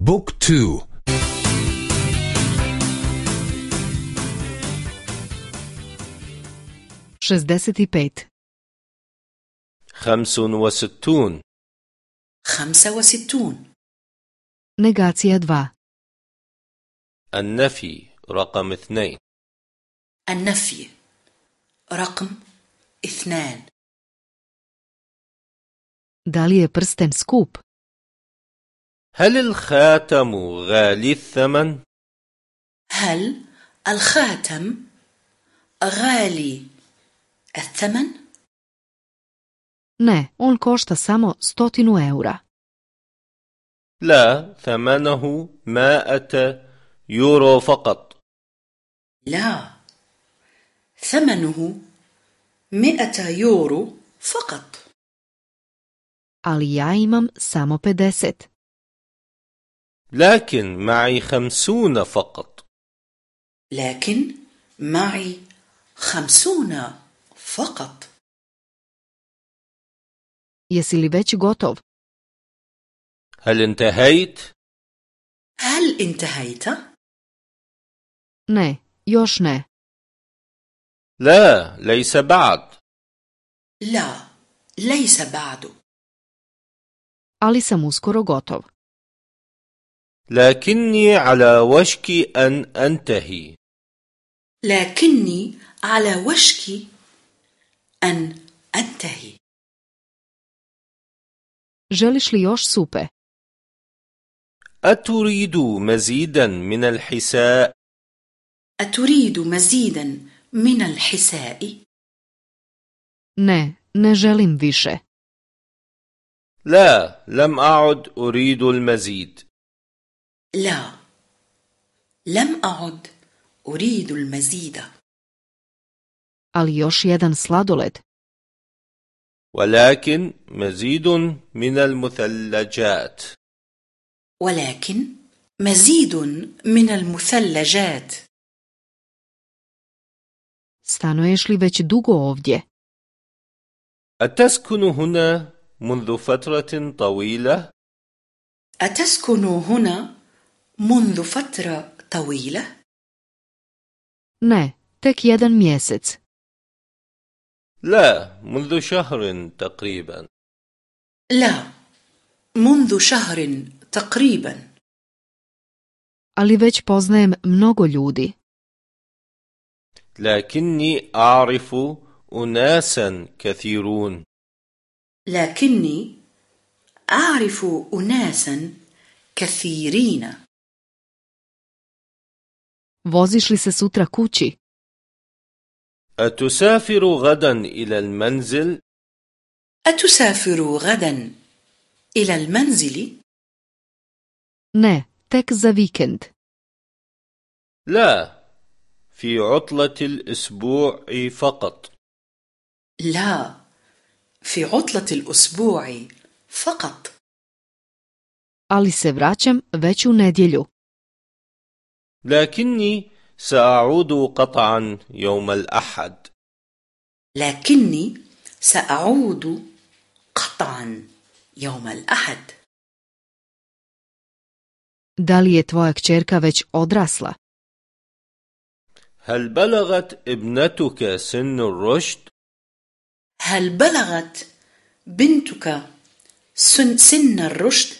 Book two. šezdeset pet خمس وستون. خمسة وستون. Negacija dva. النفي رقم اثنين. النفي رقم اثنان. je prsten skup? هل الخاتم غالي الثمن؟ هل الخاتم غالي الثمن؟ Ne, on košta samo stotinu eura. لا ثمنه مائة يورو فقط لا ثمنه مئة يورو فقط Ali ja imam samo 50. لكن معي خمسون فقط لكن معي خمسون فقط Jesi li već gotov? هل انتهيت؟ هل انتهيت؟ Ne, još ne. لا ليس بعد لا ليس بعد Ali sam uskoro gotov. لكني على وشك أن أنتهي لكني على وشك أن أنتهي Želiš li još supe? أتريد مزيدا من الحساء؟ أتريد مزيدا من الحساء؟ Ne, ne želim više. لا لم أعد أريد المزيد لا لم أعد أريد المزيد Ali još jedan sladoled. ولكن مزيد من المثلجات ولكن مزيد من المثلجات Stanuješ li već dugo ovdje? أتسكن هنا منذ فترة طويلة؟ أتسكن هنا منذ فترة طويلة؟ Ne, tek jedan mjesec. لا منذ شهر تقريبا لا منذ شهر تقريبا Ali već poznajem mnogo ljudi. لكني أعرف أناسا كثيرون لكني أعرف أناسا كثيرين Voziš li se sutra kući? أتسافر غدا إلى المنزل؟ أتسافر غدا إلى المنزل؟ Ne, tek za vikend. لا في عطلة الأسبوع فقط لا في عطلة الأسبوع فقط Ali se vraćam već u nedjelju. لكني سأعود قطعا يوم الأحد لكني سأعود قطعا يوم الأحد Da li je tvoja kćerka već odrasla? هل بلغت ابنتك سن الرشد؟ هل بلغت بنتك سن, سن الرشد؟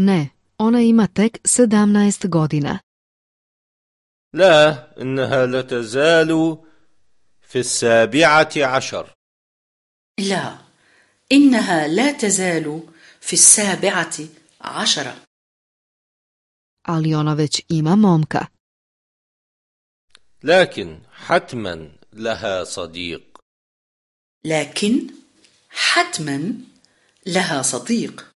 Ne, ona ima tek 17 godina. لا إنها لا تزال في السابعة عشر لا إنها لا تزال في السابعة عشرة Ali ona već ima momka. لكن حتما لها صديق لكن حتما لها صديق